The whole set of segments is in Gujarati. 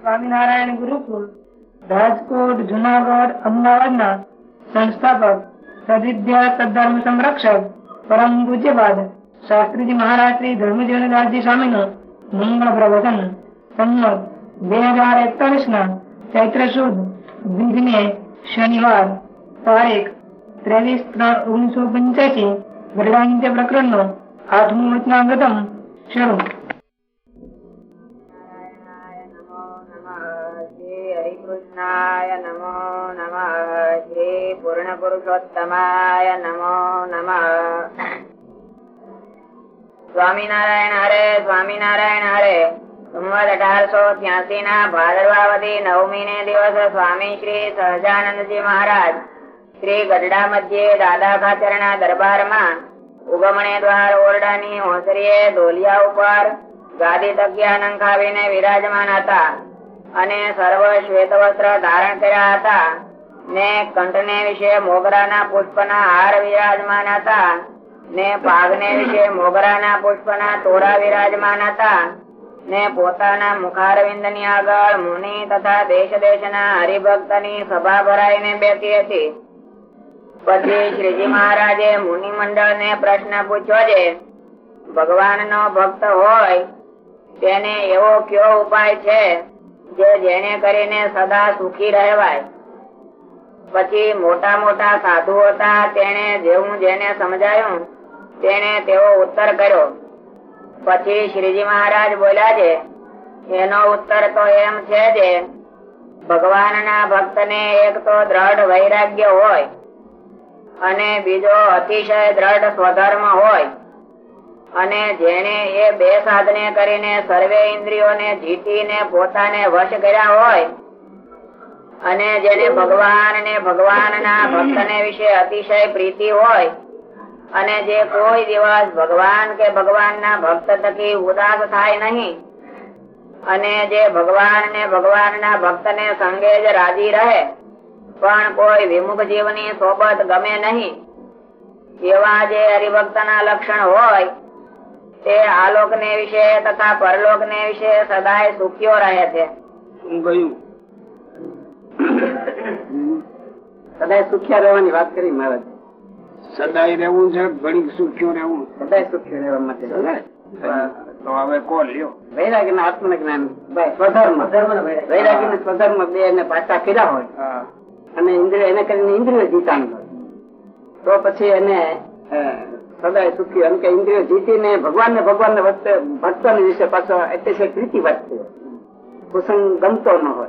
સ્વામિનારાયણ ગુરુકુલ રાજકોટ, જુનાગઢ, અમદાવાદના સંસ્થાપક સદવિદ્યા સદધર્મ સંરક્ષક, પરમ પૂજ્યપાદ શાસ્ત્રીજી મહારાજ શ્રી ધર્મજીવનદાસજી સ્વામીનું મંગળ પ્રવચન સંમત બે હજાર એકતાલીસ ના ચૈત્ર સુદ બીજને શનિવાર તારીખ ત્રેવીસ ત્રણ ઓગણીસો પંચ્યાસી ગરડાંત્ય પ્રકરણ નો આઠમું વચનાંગતમ શરૂ શ્રી. હરિકૃષ્ણાય નમો નમ. શ્રી પૂર્ણ પુરુષોત્તમાય નમો નમ. સ્વામિનારાયણ હરે સ્વામિનારાયણ હરે. સંવત ના ભાદરવાવતી નવમી ને દિવસે સ્વામી શ્રી સહજાનંદજી મહારાજ ઉપર ગાદી તકિયા નંખાવીને વિરાજમાન હતા. અને સર્વ શ્વેત વસ્ત્ર ધારણ કર્યા હતા ને કંઠને વિશે મોગરાના પુષ્પના હાર વિરાજમાન હતા ને પાગને વિશે મોગરાના પુષ્પના તોરા વિરાજમાન હતા ને પોતાના મુખારવિંદની આગળ મુનિ તથા દેશ દેશના હરિભક્તની સભા ભરાઈને બેઠી હતી. પછી શ્રીજી મહારાજે મુનિ મંડળ ને પ્રશ્ન પૂછ્યો છે ભગવાન નો ભક્ત હોય, તેને એવો કયો ઉપાય છે? જેને કરીને સદા સુખી રહેવાય. પછી મોટા મોટા સાધુ હતા તેને જેવું જેને સમજાયું, તેને તેવો ઉત્તર કર્યો. પછી શ્રીજી મહારાજ બોલ્યા છે, એનો ઉત્તર તો એમ છે જે, ભગવાનના ભક્તને એક તો દ્રઢ વૈરાગ્ય હોય, અને બીજો અતિશય દ્રઢ સ્વધર્મ હોય. અને જેને એ બે સાધને કરીને સર્વે ઇન્દ્રિયોને જીતીને પોતાને વશ કર્યા હોય, અને જેને ભગવાન ને ભગવાનના ભક્તને વિશે અતિશય પ્રીતિ હોય, અને જે કોઈ દિવસ ભગવાન કે ભગવાનના ભક્ત થકી ઉદાસ થાય નહીં, અને જે ભગવાન ને ભગવાનના ભક્તને સંગે જ રાજી રહે, પણ કોઈ વિમુખ જીવની સોબત ગમે નહીં, એવા જે હરિભક્તના લક્ષણ હોય તે આલોક ને વિશે તથા પરલોક ને વિશે સદાય સુખ્યો રહે છે. સદાય સુખ્યા રહેવાની વાત કરી મહારાજ. સદાય રહેવું છે ઘણી સુખ્યો રહેવું. સદાય સુખ્યો રહેવા માટે. તો હવે કોણ લ્યો. વૈરાગ્ય ના આત્મ જ્ઞાન સ્વધર્મ વૈરાગી. ને સ્વધર્મ બે ને પાછા કર્યા હોય. અને ઇન્દ્રિય એને કરીને ઇન્દ્રિય જીતાનું હોય તો પછી એને સદાય સુખી એમ ઇન્દ્રિયો જીતીને ભગવાન ને ભગવાન ને ભક્તો વિશે પાછો અતિશય પ્રીતિ વધતી હોય. કુસંગ ગમતો ન હોય.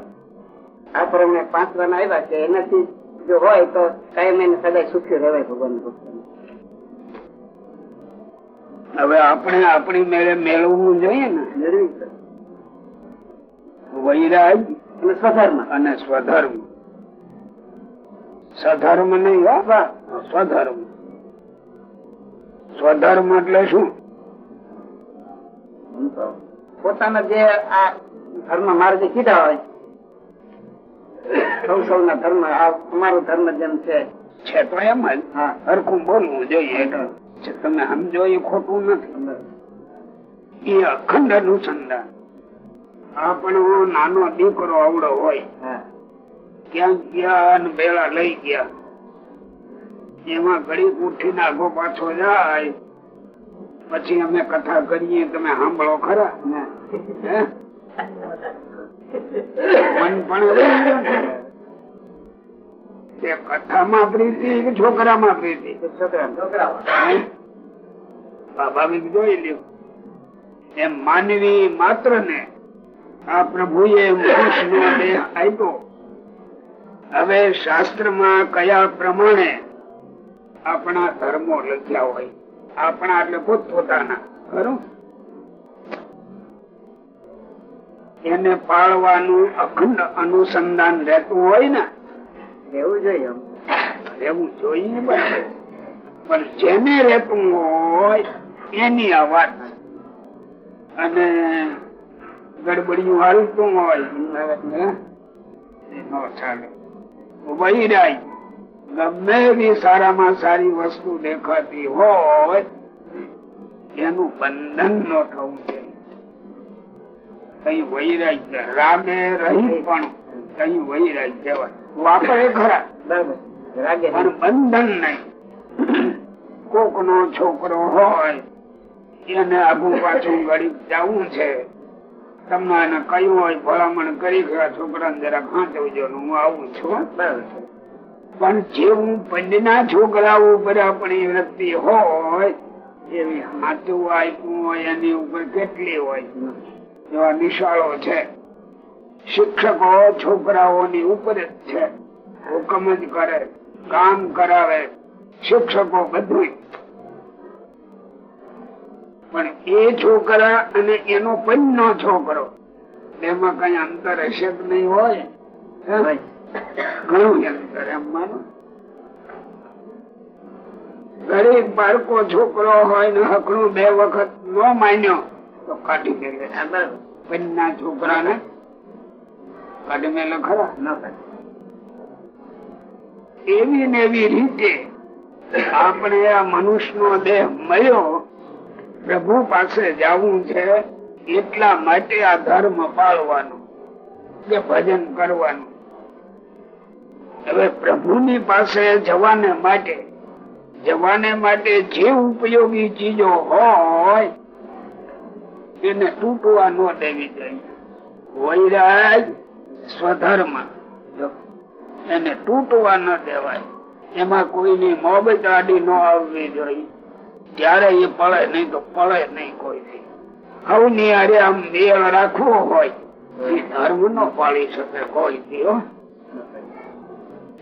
આ પ્રમાણે પાંચ વાર આવ્યા છે. એનાથી જો હોય તો કાયમ એને સદાય સુખી રહેવાય ભગવાન ભક્તો હવે આપણે આપણી મેળે મેળવવું જોઈએ ને? વૈરાગ અને સ્વધર્મ. અને સ્વધર્મ. સધર્મ નહીં. સ્વધર્મ. સ્વધર્મ એટલે શું? પોતાના જે આ ધર્મ મારે જે કીધા હોય સૌ સૌ ના ધર્મ અમારો ધર્મ જેમ છે. છે તો એમ જ. હરખું બોલવું જોઈએ. તમે સમજો એ ખોટું નથી. એ અખંડ અનુસંધાન. આપણો નાનો દીકરો આવડો હોય. ક્યાંક ગયા અને બેડા લઈ ગયા. એમાં ઘડી ઉઠી આગો પાછો જાય. પછી અમે કથા કરીએ તમે સાંભળો ખરા? ના. મન પણ તે કથામાં પ્રીતિ કે છોકરામાં પ્રીતિ? સ્વાભાવિક જોઈ લ્યો. એમ માનવી માત્ર ને આ પ્રભુએ મનુષ્યનો દેહ આપ્યો. હવે શાસ્ત્રમાં કયા પ્રમાણે આપણા ધર્મો લખ્યા હોય. આપણા એટલે પોતપોતાના ખરું? એને પાળવાનું અખંડ અનુસંધાન રહેતું હોય ને, રહેવું જોઈએ રહેવું જોઈએ પણ જેને રહેતું હોય, એની આ વાત. અને ગડબડિયું હાલતું હોય ચાલે. વૈરાય ગમે એવી સારામાં સારી વસ્તુ દેખાતી હોય એનું બંધન ન થવું છે કઈ વૈરાગ રાગે રહી પણ કઈ કહેવાય વાપરે ખરા પણ બંધન નહીં. કોક નો છોકરો હોય એને આગુ પાછું ગરીબ જવું છે. તમને એને કહ્યું હોય ભલામણ કરી છોકરા ને છોકરાને જરા ખાંચવજો હું આવું છું. પણ જેવું પંડના છોકરાઓ ઉપર આપણી વૃત્તિ હોય એવી હાથું આપ્યું હોય, એની ઉપર કેટલી હોય? એવા નિશાળો છે. શિક્ષકો છોકરાઓની ઉપર જ છે. હુકમ જ કરે, કામ કરાવે. શિક્ષકો બધું પણ એ છોકરા અને એનો પંચનો છોકરો, એમાં કઈ અંતર હશે નહીં હોય? ઘણું ગરીબ બાળકો છોકરો હોય ને હકડું બે વખત ન માન્યો તો કાઢી મેલે છોકરા ને કાઢી મેલે ખરા. એવી ને એવી રીતે આપણે આ મનુષ્ય નો દેહ મળ્યો પ્રભુ પાસે જવું છે એટલા માટે આ ધર્મ પાળવાનું કે ભજન કરવાનું. હવે પ્રભુની પાસે જવાને માટે જવાને માટે જે ઉપયોગી ચીજો હોય, એને તૂટવા ન દેવી જોઈએ. વૈરાજ સ્વધર્મ. એને તૂટવા ન દેવાય, એમાં કોઈની મોબત આડી ન આવવી જોઈએ. ત્યારે એ પડે નહીં તો પડે નહીં કોઈ હવની અરે આમ મેળ રાખવો હોય, એ ધર્મ નો પાળી શકે કોઈ હો.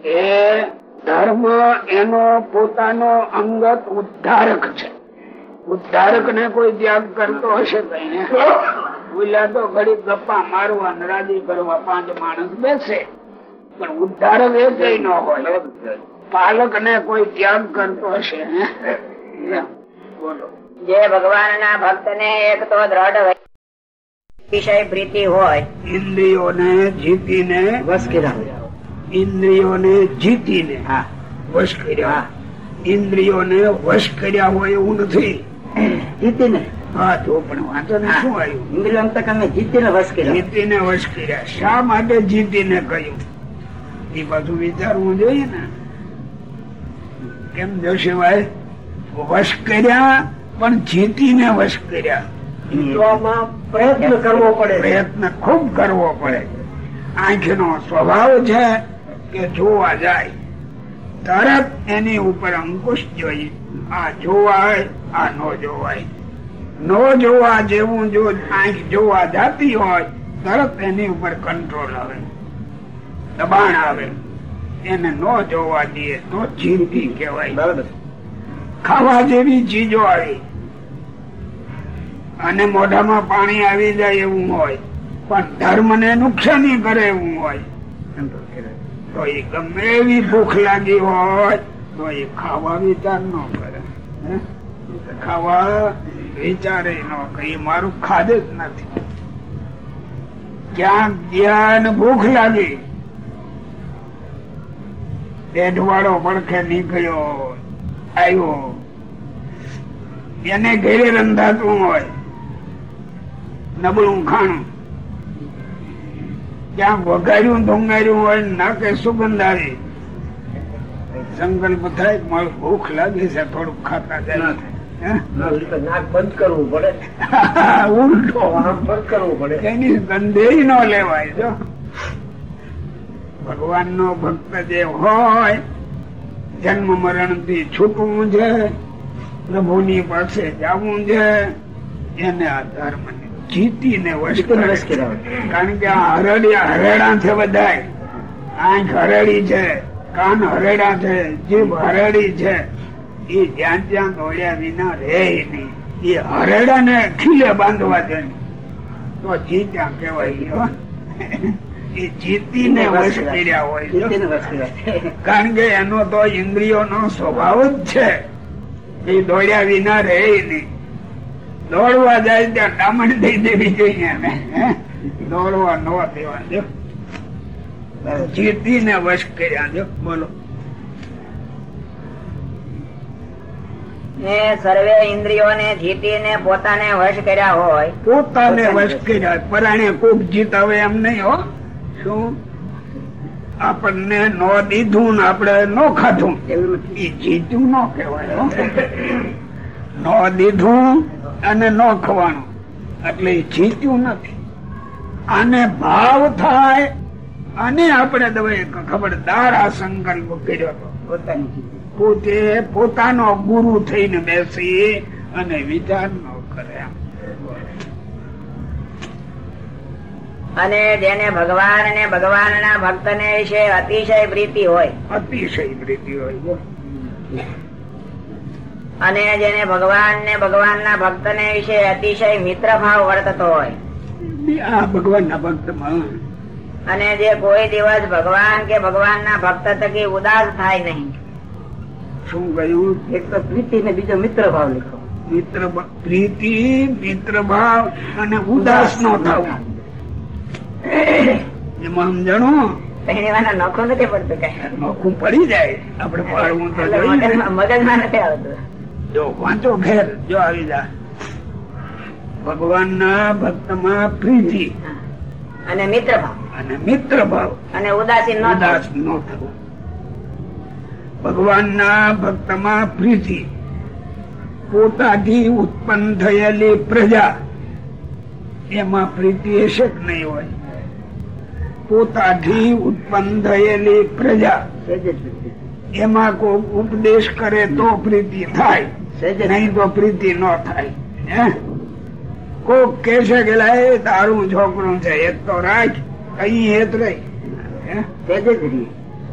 એ ધર્મ એનો પોતાનો અંગત ઉદ્ધારક છે. ઉદ્ધારક ને કોઈ ત્યાગ કરતો હશે કઈ તો ઘડી ગપ્પા મારવા નરાજી કરવા પાંચ માણસ બેસે. પણ ઉદ્ધારક એ કઈ ન હોય. પાલક ને કોઈ ત્યાગ કરતો હશે. બોલો. જે ભગવાન ના ભક્ત ને એક તો દ્રઢ વિષય પ્રીતિ હોય ઇન્દ્રિયોને જીતીને બસ કર્યા ઇન્દ્રિયોને જીતીને વશ કર્યા. ઇન્દ્રિયોને વશ કર્યા હોય એવું નથી. જીતીને? હા તો પણ વાંધો ને શું આવ્યું? ઇન્દ્રિયો તો તમે જીતીને વશ કર્યા. જીતીને વશ કર્યા. શા માટે જીતીને કહ્યું એ પાછું વિચારવું જોઈએ ને. કેમ જોશીભાઈ વશ કર્યા પણ જીતીને વશ કર્યા. પ્રયત્ન કરવો પડે. પ્રયત્ન. ખૂબ કરવો પડે. આંખ નો સ્વભાવ છે કે જોવા જાય તરત એની ઉપર અંકુશ જોઈએ આ જોવાય આ ન જોવાય. ન જોવા જેવું જો આંખ જોવા જાતી હોય તરત એની ઉપર કંટ્રોલ આવે દબાણ આવે. એને ન જોવા દઈએ તો જીવતી કહેવાય. બરાબર. ખાવા જેવી ચીજો આવી અને મોઢામાં પાણી આવી જાય એવું હોય પણ ધર્મ ને નુકસાની કરે એવું હોય તો એ ગમે એવી ભૂખ લાગી હોય તો એ ખાવા વિચાર ન કરે. ખાવા વિચારે ન કરે. મારું ખાધે જ નથી. ક્યાંક ધ્યાન ભૂખ લાગી. પેટ પડખે નીકળ્યો આવ્યો. એને ઘેરે રંધાતું હોય. નબળું ખાણું. ક્યાંક વઘાર્યું ધોંગાર્યું હોય નાકે સુગંધ આવી. સંકલ્પ થાય મારે ભૂખ લાગે છે થોડુંક ખાતા જાય? નાક બંધ કરવું પડે. ઉલટો. બંધ કરવું પડે. એની ગંધે ન લેવાય જો. ભગવાન નો ભક્ત જે હોય જન્મ મરણથી છૂટવું છે પ્રભુની પાસે જવું છે એને આ ધર્મ વશ જીતીને વશ. કારણ કે આ હરડિયા હરેડા છે બધાય. આંખ હરેડી છે કાન હરેડા છે જીભ હરેડી છે. એ જ્યાં ત્યાં દોડ્યા વિના રહે નહીં. એ હરેડા ને ખીલે બાંધવા દે તો જીત્યા કેવાય ગયો એ જીતીને વશ કર્યા. હોય. કારણ કે એનો તો ઇન્દ્રિયો નો સ્વભાવ જ છે. એ દોડ્યા વિના રહે નહીં. દોડવા જાય ત્યાં ડામણ દઈ દેવી જોઈએ એને દોડવા ન દેવા દો. જીતી ને વશ કર્યા દો. બોલો. ને સર્વે ઇન્દ્રિયોને જીતીને પોતાને વશ કર્યા હોય પોતાને વશ કર્યા પરાણે કોક જીતાવે એમ નહીં હો. શું? આપણને નો દીધું ને આપણે નો ખાધું. એ જીત્યું નો કહેવાય હો. નો દીધું અને ન ખવાનું. એટલે જીત્યું નથી. આને ભાવ થાય અને આપણે દવે ખબરદાર આ સંકલ્પ કર્યો હતો. પોતે પોતાનો ગુરુ થઈને બેસી અને વિચાર ન કરે અને જેને ભગવાન ને ભગવાન ના ભક્ત ભક્તને વિશે અતિશય પ્રીતિ હોય. અતિશય પ્રીતિ હોય. અને જેને ભગવાન ને ભગવાનના ભક્તને વિશે અતિશય મિત્ર ભાવ વર્તતો હોય. આ ભગવાન ના ભક્ત અને જે કોઈ દિવસ ભગવાન કે ભગવાનના ભક્ત થકી ઉદાસ થાય નહીં. શું કહ્યું? એક તો પ્રીતિ ને બીજો મિત્ર ભાવ લખો. મિત્ર પ્રીતિ મિત્ર ભાવ અને ઉદાસ નો થવું. એમાં સમજણો પહેરીવાના નખો નથી પડતું કઈ. નખું પડી જાય. આપડે પાડવું તો ને. મગજમાં નથી આવતું. જો વાંચો ઘેર જો આવી જા. ભગવાન ના ભક્તમાં પ્રીતિ અને મિત્ર ભાવ અને મિત્ર ભાવ અને ઉદાસીન ન ઉદાસ થવું. ન થવું. ભગવાન ના ભક્તમાં પ્રીતિ. પોતાથી ઉત્પન્ન થયેલી પ્રજા. એમાં પ્રીતિ હશે કે નહીં હોય. પોતાથી ઉત્પન્ન થયેલી પ્રજા. જ. એમાં કોઈ ઉપદેશ કરે તો પ્રીતિ થાય. નહીં તો પ્રીતિ ન થાય. હે? કોક કે છે કે લાય તારું છોકરું છે એ તો રાખ. કઈ હેત રહી.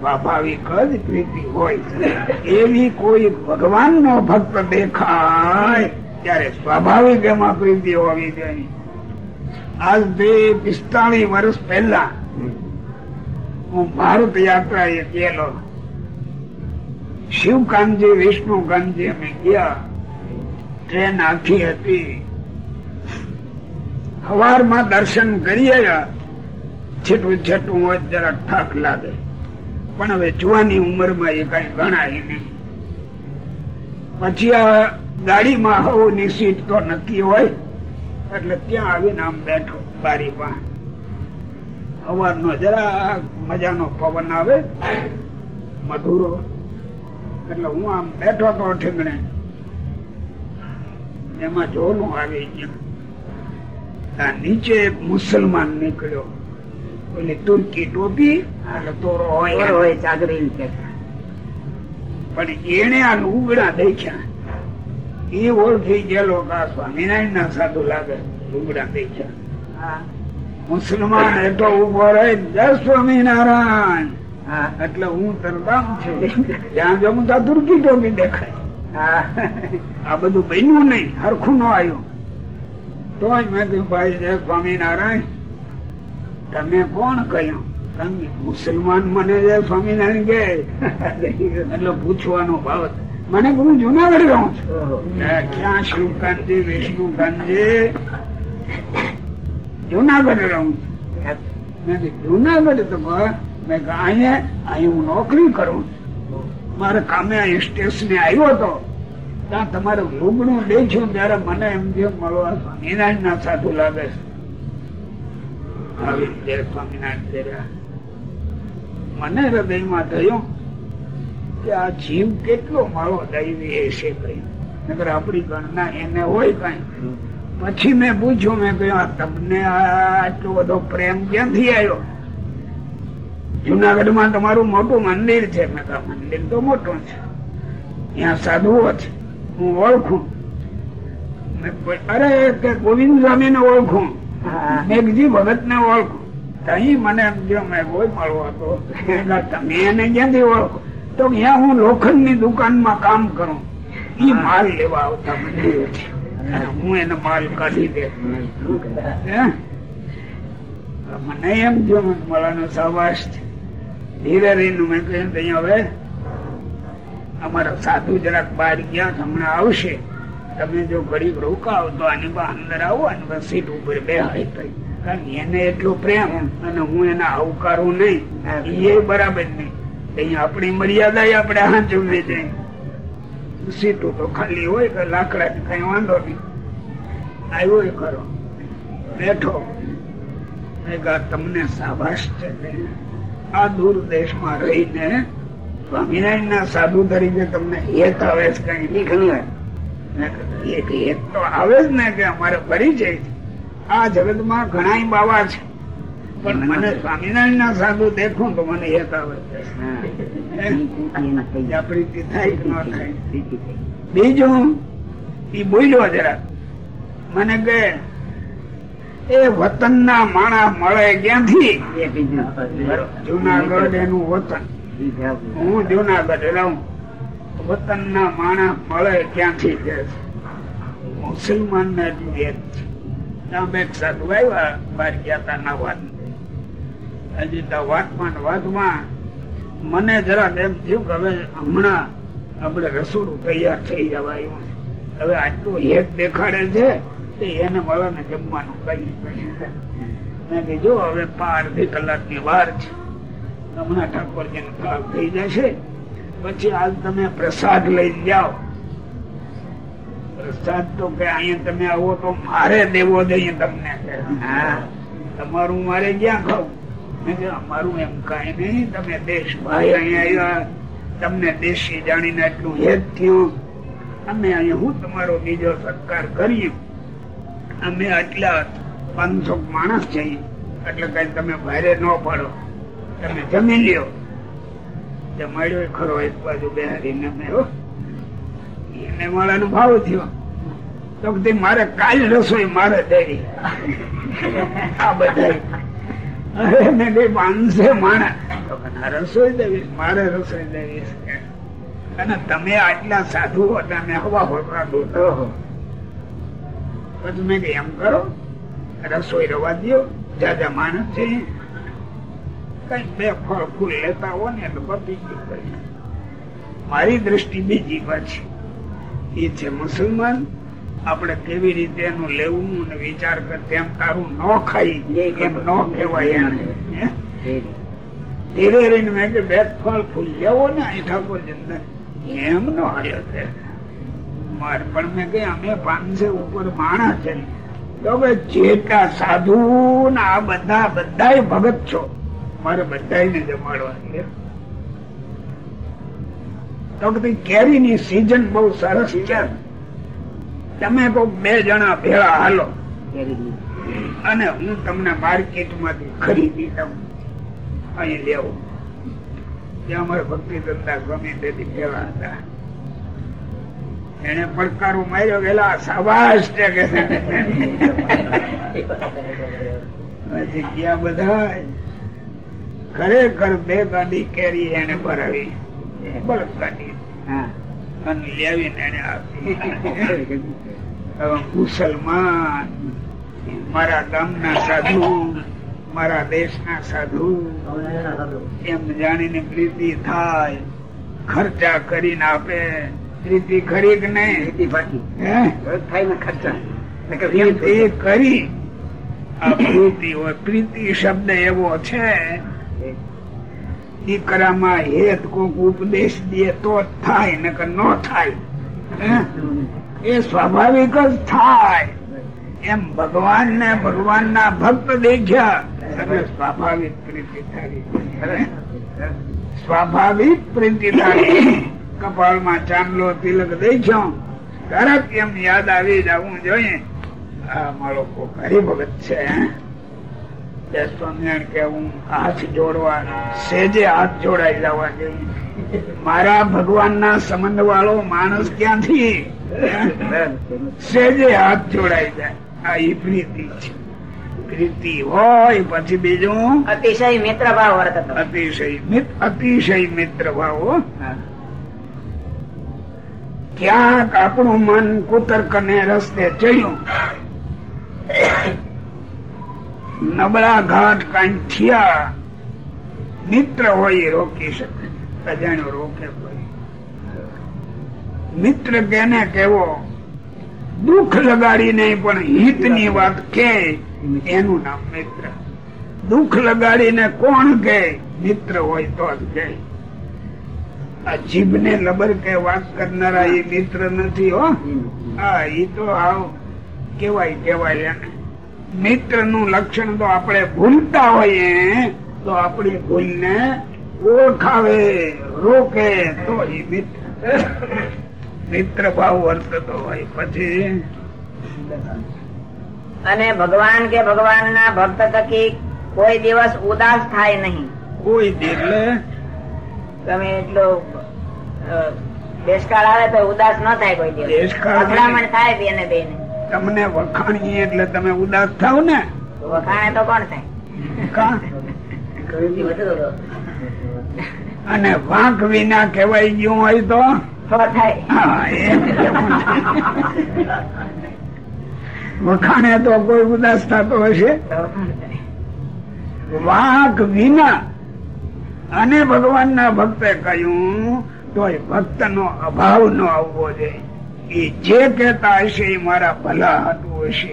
સ્વાભાવિક જ પ્રીતિ હોય એવી કોઈ ભગવાન નો ભક્ત દેખાય ત્યારે સ્વાભાવિક એમાં પ્રીતિ હોવી જોઈએ. આજથી પિસ્તાળીસ વર્ષ પહેલા હું ભારત યાત્રા એ ગયેલો. શિવકાંતજી વિષ્ણુકાંતજી અમે ગયા. ટ્રેન આખી હતી. સવારમાં દર્શન કરીએ છેટું છેટું હોય જરાક થાક લાગે. પણ હવે જુવાની ઉંમરમાં એ કઈ ગણાય નહીં. પછી આ ગાડીમાં હવની સીટ તો નક્કી હોય, એટલે ત્યાં આવીને આમ બેઠો બારીમાં સવારનો જરા મજાનો પવન આવે. મધુરો એટલે હું આમ બેઠો તો ઠીંગણે એમાં જોનું આવી ગયું આ નીચે એક મુસલમાન નીકળ્યો. ઓલી તુર્કી ટોપી અને તોરો હોય. હોય ચાદરી પણ એને આ લુગડા દેખ્યા. એ ઓળખી ગયેલો કા સ્વામિનારાયણ ના સાધુ લાગે લુગડા દેખ્યા. મુસલમાન એટલો ઊભો રહે જય સ્વામિનારાયણ. એટલે હું તરતામ છું ત્યાં જો હું દુર્ગી ટોપી દેખાય. આ બધું બન્યું નહીં હરખું ન આવ્યું. તો જ મેં કહ્યું ભાઈ જય સ્વામિનારાયણ તમે કોણ કહ્યું? મુસલમાન મને જય સ્વામિનારાયણ કે એટલે પૂછવાનો ભાવ મને હું જુનાગઢ રહું છું. ઓહો. "એ ક્યાં શિવકાંતજી વિષ્ણુકાંતજી જુનાગઢ રહું છું. જુનાગઢ તો બસ." મેં અહીંયા અહીં હું નોકરી કરું મારે કામે અહીં આવ્યો હતો. ત્યાં તમારે રૂબરૂ દેખ્યું ત્યારે મને એમ જે મળવા સ્વામિનારાયણ ના સાધુ લાગે છે. સ્વામિનારાયણ કર્યા. મને હૃદયમાં થયું કે આ જીવ કેટલો મારો દૈવી હશે કઈ નકર આપણી ગણના એને હોય કઈ. પછી મેં પૂછ્યું, મેં કહ્યું, "આ તમને આટલો બધો પ્રેમ ક્યાંથી આવ્યો? જુનાગઢમાં તમારું મોટું મંદિર છે મેં મંદિર તો મોટું છે. ત્યાં સાધુઓ છે હું ઓળખું. અરે કે ગોવિંદ સ્વામી ને ઓળખું મેઘજી ભગત ને ઓળખું. તઈ મને એમ મેં કોઈ મળવો હતો તમે એને ક્યાંથી ઓળખો? તો ત્યાં હું લોખંડની દુકાનમાં કામ કરું. ઈ માલ લેવા આવતા મને હું એને માલ કાઢી દે? મને એમ જો મળવાનો સાવાસ છે. ધીરે રહીને મેં કહ્યું અહીંયા હવે અમારા સાધુ જરાક બહાર ગયા હમણાં આવશે. તમે જો ઘડીક રોકાવ તો આની બા અંદર આવો અને સીટ ઉપર થઈ કારણ કે એને એટલો પ્રેમ અને હું એને આવકારું નહીં. એ બરાબર. નહીં. અહીંયા આપણી મર્યાદા આપણે હાચવવી જાય સીટું તો ખાલી હોય કે લાકડા કઈ વાંધો નહીં. આવ્યો ખરો. બેઠો. તમને સાબાશ છે આ દૂર દેશમાં રહીને સ્વામિનારાયણ ના સાધુ તરીકે તમને હેત આવે છે કઈ વાર. એક હેત તો આવે જ ને કે અમારે પરિચય છે. આ જગતમાં ઘણા બાવા છે. પણ મને સ્વામિનારાયણ ના સાધુ દેખું તો મને હેત આવે હા. એ પ્રીતિ એના થઈ આ પ્રીતિ થાય કે ન થાય. બીજું એ બોલ્યો જરા મને કે એ વતન ના માણા મળે ક્યાંથી? જુનાગઢ એનું વતન. હું જુનાગઢ રહું. વતન ના માણા મળે ક્યાંથી. મુસલમાન ને એક છે. ત્યાં બે સાધુ આવ્યા બાર ગયા તા ના વાત હજી તો વાતમાં વાતમાં મને જરા એમ થયું કે હવે હમણાં આપણે રસોડું તૈયાર થઈ જવાયું. હવે આટલું હેત દેખાડે છે. એને મળે જમવાનું કઈ કીધું હવે પા અડધી કલાકની વાર છે. હમણાં ઠાકોરજી કામ થઈ જશે. પછી આજ તમે પ્રસાદ લઈ જાઓ. પ્રસાદ તો કે અહીંયા તમે આવો તો મારે દેવો જોઈએ તમને. હા. તમારું મારે ક્યાં ખાવું? મેં કીધું, અમારું એમ કઈ નહીં. તમે દેશ ભાઈ અહીંયા આવ્યા. તમને દેશી જાણીને એટલું હેત થયું. અમે અહીંયા હું તમારો બીજો સત્કાર કરીએ? અમે આટલા પાંચસો માણસ છીએ. એટલે કઈ તમે ભારે ન પડો. તમે જમી લ્યો. જમાડ્યો ખરો એક બાજુ બેહારીને મેં હો. એને માળાનો ભાવ થયો. તો મારે કાલ રસોઈ મારે દેરી આ બધા અરે મેં કઈ પાંચસે માણા. રસોઈ દેવી, મારે રસોઈ દેવી છે. અને તમે આટલા સાધુ હતા મેં હવા હોતા દો પછી મેં એમ કરો. રસોઈ રવા દો જાજા માણસ છે કઈ બે ફળ ફૂલ લેતા હો ને એટલે પતી ગયું મારી દ્રષ્ટિ બીજી પાછી એ છે મુસલમાન. આપણે કેવી રીતે એનું લેવું અને વિચાર કર તેમ તારું ન ખાઈ. એમ ન કહેવાય એને. હે? ધીરે રહીને મેં કે બે ફળ ફૂલ લેવો ને અહીં ઠાકોર જંદર એમ ન હાલ્યો મારે. પણ મેં કઈ અમે પાંચસો ઉપર માણસ છે તો જેટલા સાધુ ને આ બધા બધા ભગત છો. મારે બધાને જમાડવા છે. તો કે કેરી ની સીઝન બહુ સરસ છે. તમે કોઈ બે જણા ભેળા હાલો. અને હું તમને માર્કેટમાંથી ખરીદી દઉં. અહીં લેવું. ત્યાં અમારે ભક્તિ ધંધા ગમે તેથી ભેળા હતા. એને પડકારો માર્યો ગયેલા કે પછી ગયા બધા ખરેખર બે ગાડી કેરી એને ભરાવી બળદ ગાડી. અને લેવીને એને આપી. મુસલમાન. મારા ગામના સાધુ મારા દેશના સાધુ. એમ જાણીને પ્રીતિ થાય. ખર્ચા કરીને આપે. પ્રીતિ ખરી કે નહીં રીતિ બાકી? થાય ને ખર્ચા. નકર કરી. આ પ્રીતિ હોય પ્રીતિ શબ્દ એવો છે. દીકરામાં હેત કોક ઉપદેશ દે તો જ થાય નકર ન થાય? એ સ્વાભાવિક જ થાય. એમ ભગવાન ને ભગવાન ના ભક્ત દેખ્યા. અને સ્વાભાવિક પ્રીતિ થાય સ્વાભાવિક પ્રીતિ થાય કપાળમાં ચાંદલો તિલક દેખ્યો. તરત એમ યાદ આવી જવું જોઈએ. આ મારો કોક હરિભગત છે હે? સ્વામિનારાયણ કે હું હાથ જોડવા સેજે હાથ જોડાઈ જવા જોઈએ. મારા ભગવાન ના સંબંધ વાળો માણસ ક્યાંથી? સેજે હાથ જોડાઈ જાય. આ એ પ્રીતિ છે. પ્રીતિ હોય પછી બીજું? અતિશય મિત્ર ભાવ અતિશય અતિશય મિત્ર ભાવો ક્યાંક આપણું મન કુતર્ક ને રસ્તે ચડ્યું. નબળા ઘાટ કઈ થયા, મિત્ર હોય રોકી શકે. અજાણ્યો રોકે મિત્ર કેને કેવો? દુઃખ લગાડીને પણ હિતની વાત કે, એનું નામ મિત્ર. દુઃખ લગાડીને કોણ કે? મિત્ર હોય તો જ કે. આ જીભને લબર કે વાત કરનારા એ મિત્ર નથી હો. હા એ તો આવ કેવાય કેવાય એને મિત્રનું લક્ષણ તો આપણે ભૂલતા હોઈએ તો આપણી ભૂલ ને ઓળખાવે રોકે તો એ મિત્ર. મિત્ર ભાવ વર્તતો હોય પછી. અને ભગવાન કે ભગવાનના ભક્ત થકી કોઈ દિવસ ઉદાસ થાય નહીં. કોઈ એટલે તમે એટલો દેશકાળ આવે તો ઉદાસ ન થાય કોઈ દિવસ. દેશકાળ અથડામણ થાય બેને બેને. તમને વખાણીએ એટલે તમે ઉદાસ થાવ ને? વખાણે તો કોણ થાય? અને વાંક વિના કહેવાય ગયું હોય તો. વખાણે તો કોઈ ઉદાસ થતો હશે? વાંક વિના અને ભગવાનના ભક્તે કહ્યું તો ભક્ત નો અભાવ નો આવવો જોઈએ એ જે કહેતા હશે એ મારા ભલા હતું હશે.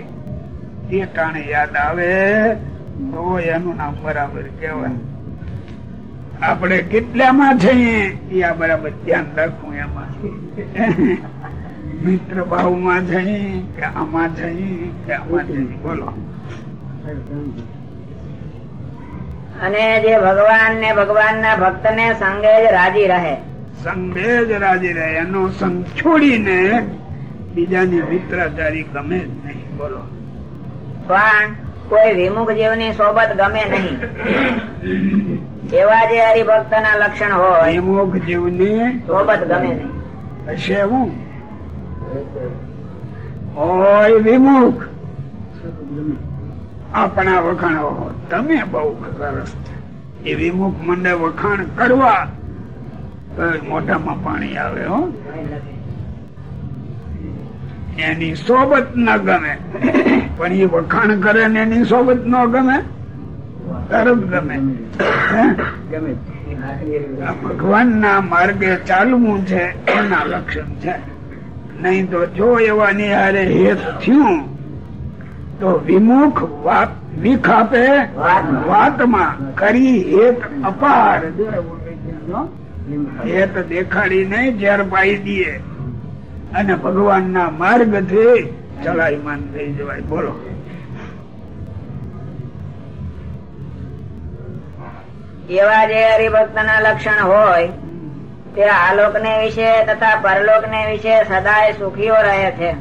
તે ટાણે યાદ આવે તો એનું નામ બરાબર કહેવાય. આપણે કેટલામાં છીએ એ આ બરાબર ધ્યાન રાખવું એમાં. મિત્ર ભાવમાં જઈ કે આમાં જઈ કે આમાં જઈ બોલો. અને જે ભગવાન ને ભગવાનના ભક્ત ને સંગે જ રાજી રહે. સંગે જ રાજી રહે એનો સંગ છોડીને બીજાની મિત્રાચારી ગમે જ નહીં બોલો. પણ કોઈ વિમુખ જીવની સોબત ગમે નહીં. એવા જે હરિભક્ત ના લક્ષણ હોય વિમુખ જીવની સોબત ગમે નહીં. હશે એવું હોય વિમુખ. આપણા વખાણો. તમે બહુ સરસ એ વિમુખ મંડળ વખાણ કરવા. મોઢામાં પાણી આવે, હો. એની સોબત ન ગમે. પણ એ વખાણ કરે ને એની સોબત ન ગમે. તરત ગમે. ભગવાન ના માર્ગે ચાલવું છે એના લક્ષણ છે. નહીં તો જો એવા નિહારે હેત થયું તો વિમુખ વાત વિખ આપે વાતમાં કરી હેત અપાર. હેત દેખાડીને ઝેર પાઈ દે અને ભગવાનના માર્ગથી ચલાયમાન થઈ જવાય. બોલો. એવા જે હરિભક્ત ના લક્ષણ હોય તે આલોક ને વિશે તથા પરલોક ને વિશે સદાય સુખીઓ રહે છે.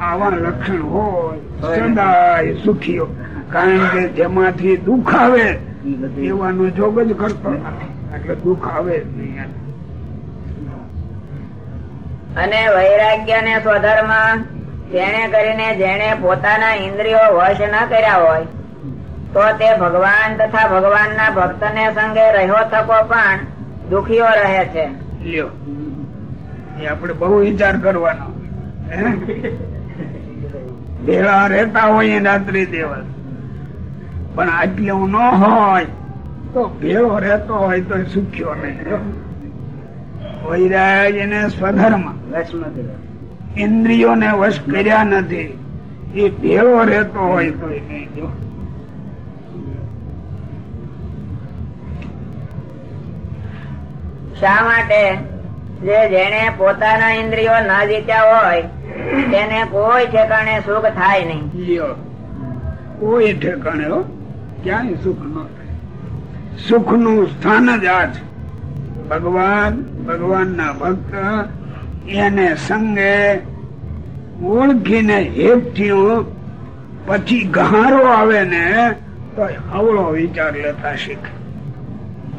આવા લક્ષણ હોય સદાય સુખીઓ. કારણ કે જેમાંથી દુઃખ આવે એવાનો જોગ જ કરતો નથી. એટલે દુઃખ આવે જ નહીં અને વૈરાગ્ય ને સ્વધર્મ જેને કરીને જેને પોતાના ઇન્દ્રિયો વશ ન કર્યા હોય તો તે ભગવાન તથા ભગવાનના ભક્ત ને સંગે રહ્યો થકો પણ દુખીઓ રહે છે. લ્યો. એ આપણે બહુ વિચાર કરવાનો. હે? ભેળા રહેતા હોય રાત્રિ દિવસ પણ આટલું ન હોય, તો ભેળો રહેતો હોય તો સુખ્યો નહીં વૈરાજ ને સ્વધર્મ. ઇન્દ્રિયોને વશ કર્યા નથી. એ ભેળો રહેતો હોય તો નહીં જો શા માટે? જે જેને પોતાના ઇન્દ્રિયો ના જીત્યા હોય તેને કોઈ ઠેકાણે સુખ થાય નહીં. કોઈ ઠેકાણે ક્યાંય સુખ ન થાય. સુખનું સ્થાન જ આ છે. ભગવાન, ભગવાનના ભક્ત એને સંગે ઓળખીને હેત થયું પછી ગહારો આવે ને તો અવળો વિચાર લેતા શીખે.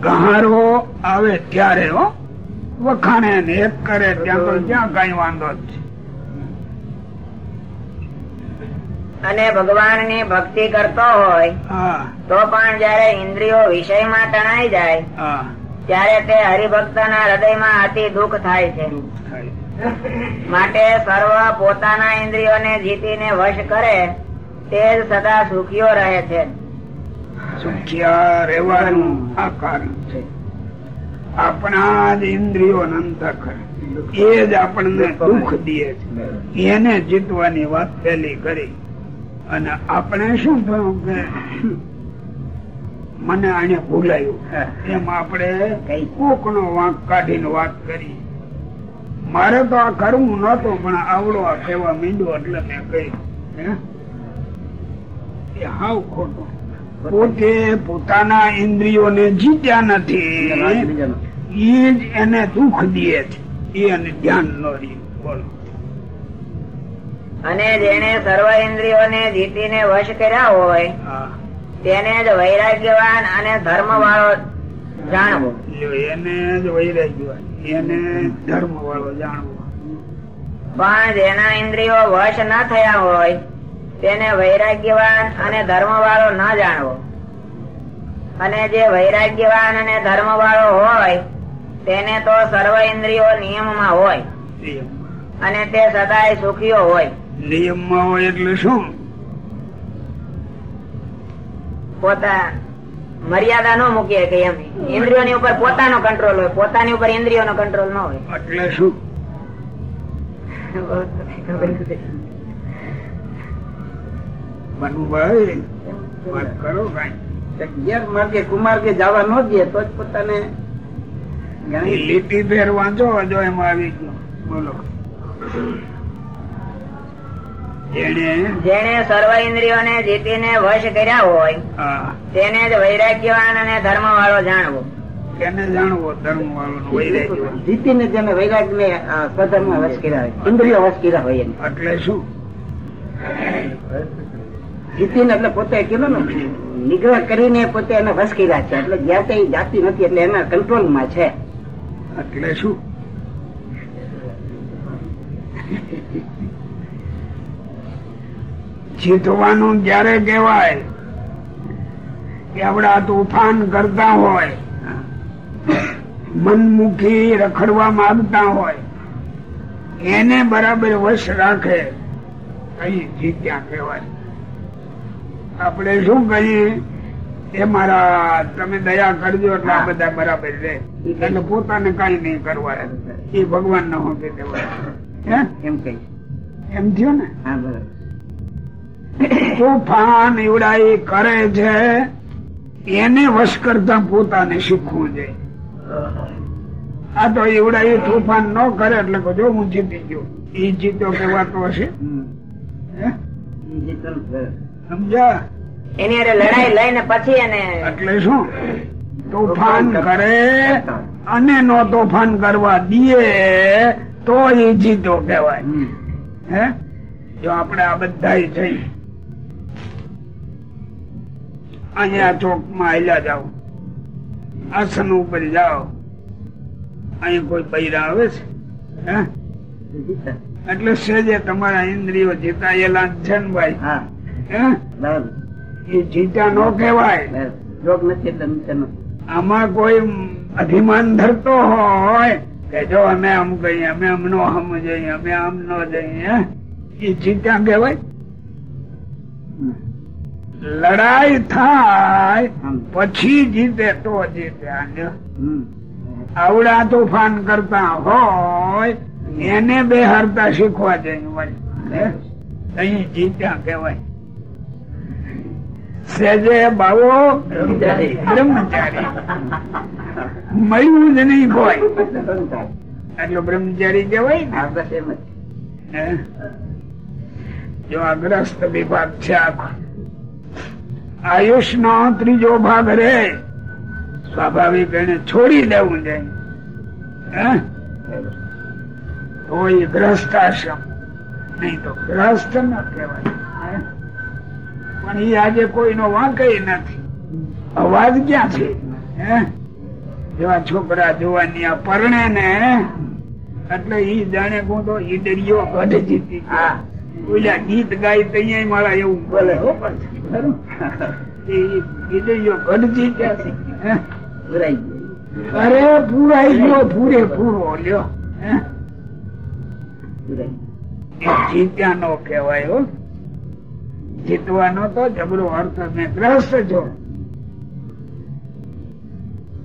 ગહારો આવે ત્યારે વખાણે ને હેત કરે, ત્યાં તો ત્યાં કઈ વાંધો જ છે. અને ભગવાનની ભક્તિ કરતો હોય તો પણ જયારે ઇન્દ્રિયો વિષયમાં તણાઈ જાય ત્યારે તે હરિભક્ત ના હૃદયમાં અતિ દુઃખ થાય છે. માટે સર્વ પોતાના ઇન્દ્રિયોને જીતીને વશ કરે તે જ સદા સુખીઓ રહે છે. સુખ્યા રહેવાનું આ કારણ છે. આપણા જ ઇન્દ્રિયો એ જ આપણને દુઃખ દે છે. એને જીતવાની વાત પેલી કરી. અને આપણે શું થયું કે મને આને ભૂલાયું એમ આપણે કઈ? કોક નો વાંક કાઢીને વાત કરી. મારે તો આ કરવું નતું પણ આવડો આ કહેવા મીંડો એટલે મેં કહ્યું હે? એ હાવ ખોટું. પોતે પોતાના ઇન્દ્રિયોને જીત્યા નથી. એ જ એને દુઃખ દે છે. એ એને ધ્યાન ન રહ્યું. બોલો. અને જેને સર્વ ઇન્દ્રિયોને જીતીને વશ કર્યા હોય તેને જ વૈરાગ્યવાન અને ધર્મ વાળો જાણવો એને જ વૈરાગ્યવાન એને ધર્મ વાળો જાણવો. પણ જેના ઇન્દ્રિયો વશ ન થયા હોય તેને વૈરાગ્યવાન અને ધર્મ વાળો ન જાણવો. અને જે વૈરાગ્યવાન અને ધર્મ વાળો હોય તેને તો સર્વ ઇન્દ્રિયો નિયમમાં હોય. અને તે સદાય સુખીઓ હોય. નિયમમાં હોય એટલે શું? પોતા મર્યાદા ન મૂકીએ કે એમ. ઇન્દ્રિયોની ઉપર પોતાનો કંટ્રોલ હોય પોતાની ઉપર ઇન્દ્રિયોનો કંટ્રોલ ન હોય. એટલે શું? મનુભાઈ વાત કરો કઈ. ગેરમાર્ગે કુમાર્ગે જવા ન દે તો જ પોતાને લીટી ફેર વાંચો જો એમાં આવી ગયો. બોલો. જેને સર્વ ઇન્દ્રિયોને જીતીને વશ કર્યા હોય તેને જ વૈરાગ્યવાન અને ધર્મ વાળો જાણવો. એને જાણવો ધર્મ વાળો વૈરાગ્ય જીતીને જેને વૈરાગ ને સ્વધર્મ વશ કર્યા હોય ઇન્દ્રિયો વશ કર્યા હોય એટલે શું? જીતીને એટલે પોતે કીધું ને નિગ્રહ કરીને પોતે એને વશ કર્યા છે. એટલે જ્યાં જાતિ નથી એટલે એના કંટ્રોલમાં છે. એટલે શું? જીતવાનું જયારે કહેવાય કે આપડા તોફાન કરતા હોય મનમુખી રખડવા માંગતા હોય એને બરાબર વશ રાખે અહીં જીત્યા કહેવાય. આપણે શું કહીએ? એ મારા તમે દયા કરજો એટલે આ બધા બરાબર રહે. એટલે પોતાને કઈ નહીં કરવા એ ભગવાન ન હોય દેવાય હે? એમ કહી. એમ થયો ને? હા બરાબર. તોફાન એવડા કરે છે. એને વશ કરતા પોતાને શીખવું જોઈએ આ તો ઈવડાઈ તોફાન ન કરે એટલે કહો, હું જીતી ગયો. એ જીતો કહેવાતો હશે? સમજા એની લડાઈ લઈને પછી એને એટલે શું? તોફાન કરે અને નો તોફાન કરવા દીએ તો એ જીતો કહેવાય. હે? જો આપણે આ બધા જઈ અહીંયા ચોકમાં હાલ્યા જાઓ. આસન ઉપર જાઓ. અહીં કોઈ બૈરા આવે છે? હે? એટલે સેજે તમારા ઇન્દ્રિયો જીતાયેલા છે ને ભાઈ. હા. એ જીતા નો કહેવાય. રોગ નથી. આમાં કોઈ અભિમાન ધરતો હોય કે જો અમે આમ કહીએ અમે આમ નો જઈએ અમે આમ નો જઈએ હે? એ જીત્યા કહેવાય. લડાઈ થાય પછી જીતે તો જીતે. આવડા તોફાન કરતા હોય એને બે હરતા શીખવા? અહીં જીત્યા કેવાય સેજે બાવો બ્રહ્મચારી. બ્રહ્મચારી. મળ્યું જ નહીં કોઈ એટલે બ્રહ્મચારી કેવાય ને. જ. આ ગ્રસ્ત વિભાગ છે આખો. આયુષ નો ત્રીજો ભાગ રે. સ્વાભાવિક એને છોડી દેવું જાય તો એ ગ્રસ્ત આશ્રમ. નહીં તો ગ્રસ્ત ન કહેવાય. પણ એ આજે કોઈનો વાંકઈ નથી. અવાજ ક્યાં છે? જેવા છોકરા જોવાની આ પરણે ને એટલે ઈ જાણે કહું તો ઈડરીઓ ગઢ જીતી. હા. ઓલા ગીત ગાય તૈયાર મારા એવું બોલે હો. ખરું? અરે પૂરાઈ ગયો પૂરે પૂરો લ્યો. જીત્યા નો કહેવાય હો. જીતવાનો તો જબરો અર્થ ને ગ્રસ્ત છો.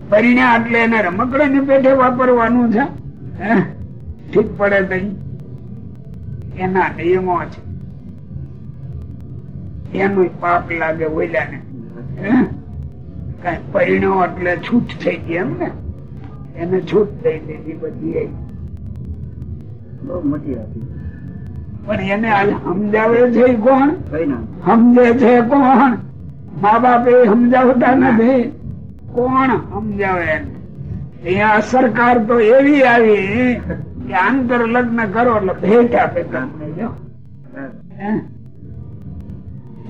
પરિણ્યા એટલે એને રમકડા ની પેઠે વાપરવાનું છે. હે? ઠીક પડે તઈ. એના નિયમો છે. એનું પાપ લાગે ઓલ્યા ને કઈ પરિણો એટલે છૂટ થઈ ગઈ એમ ને? એને છૂટ થઈ દીધી બધી બહુ મોટી પણ એને સમજાવે છે કોણ? સમજે છે કોણ? મા બાપ એ સમજાવતા નથી. કોણ સમજાવે એને? અહીંયા સરકાર તો એવી આવી કે આંતર લગ્ન કરો એટલે ભેટ આપે તમને જો.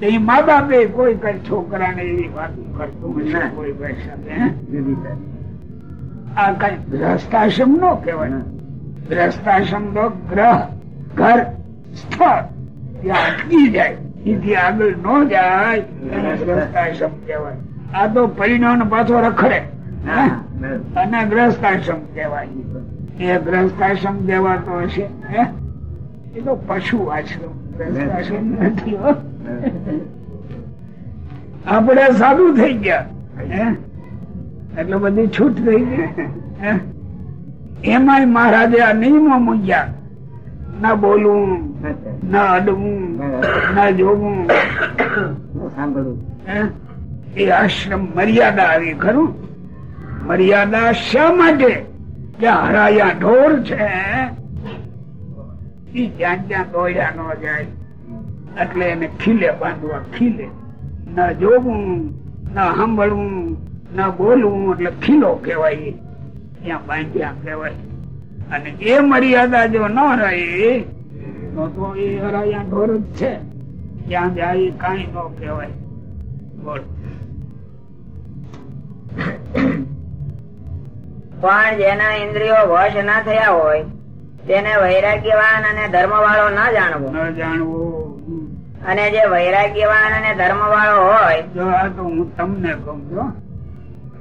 એ મા બાપે કોઈ કઈ છોકરાને એવી વાત કરતું કોઈ ભાઈ સાથે આ કઈ ગ્રસ્તાશ્રમ નો કહેવાય. ગ્રસ્તાશ્રમ તો ગ્રહ ઘર સ્થળ ત્યાં અટકી જાય. એથી આગળ ન જાય એને ગ્રસ્તાશ્રમ કહેવાય. આ તો પરિણામ પાછો રખડે અને ગ્રસ્તાશ્રમ કહેવાય. એ ગ્રસ્તાશ્રમ દેવાતો હશે એ તો પશુ આશ્રમ ગ્રસ્તાશ્રમ નથી. આપણે સાદું થઈ ગયા એટલે બધી છૂટ થઈ ગઈ? એમાંય મહારાજે આ નિયમો મૂક્યા ના બોલવું, ના અડવું, ના જોવું? એ આશ્રમ મર્યાદા આવી, ખરું મર્યાદા શા માટે કે હરાયા ઢોર છે એ જ્યાં જ્યાં દોડ્યા ન જાય, એટલે એને ખીલે, બાંધવા ખીલે. ના જોવું, ના સાંભળવું, ના બોલવું, એટલે ખીલો કહેવાય. ત્યાં બાંધ્યા કહેવાય. અને એ મર્યાદા જો ન રહે, તો તો એ હરાયા ઢોર જ છે. ત્યાં જાય કાંઈ ન કહેવાય. બોલ. પણ જેના ઇન્દ્રિયો વશ ના થયા હોય તેને વૈરાગ્યવાન અને ધર્મ વાળો ન જાણવો. ન જાણવું. અને જે વૈરાગ્યવાન અને ધર્મ વાળો હોય જો આ તો હું તમને કહું છું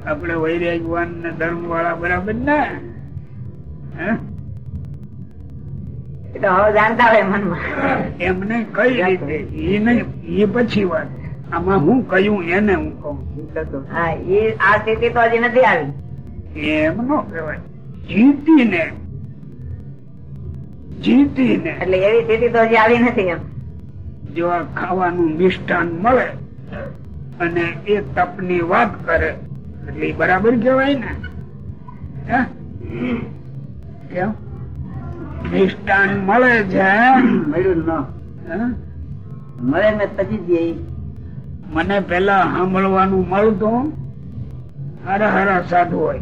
આપડે વૈરાગ્યવાન ને ધર્મ વાળા બરાબર ને? તો જાણતા હોય મનમાં. એમને કઈ રીતે? એ નહીં એ પછી વાત. આમાં હું કયું એને હું કઉ એટલે હા એ આ સ્થિતિ તો હજી નથી આવી. એમ નો કહેવાય. જીતીને જીતીને એટલે એવી સ્થિતિ તો હજી આવી નથી એમ. જો આ ખાવાનું મિષ્ટાન મળે અને એ તપની વાત કરે એટલે બરાબર કહેવાય ને. હે? કેમ? મિષ્ટાન મળે છે. મળ્યું ન. મળે ને પછી જ મને પેલા સાંભળવાનું મળતું. હરા હરા સાધુ હોય.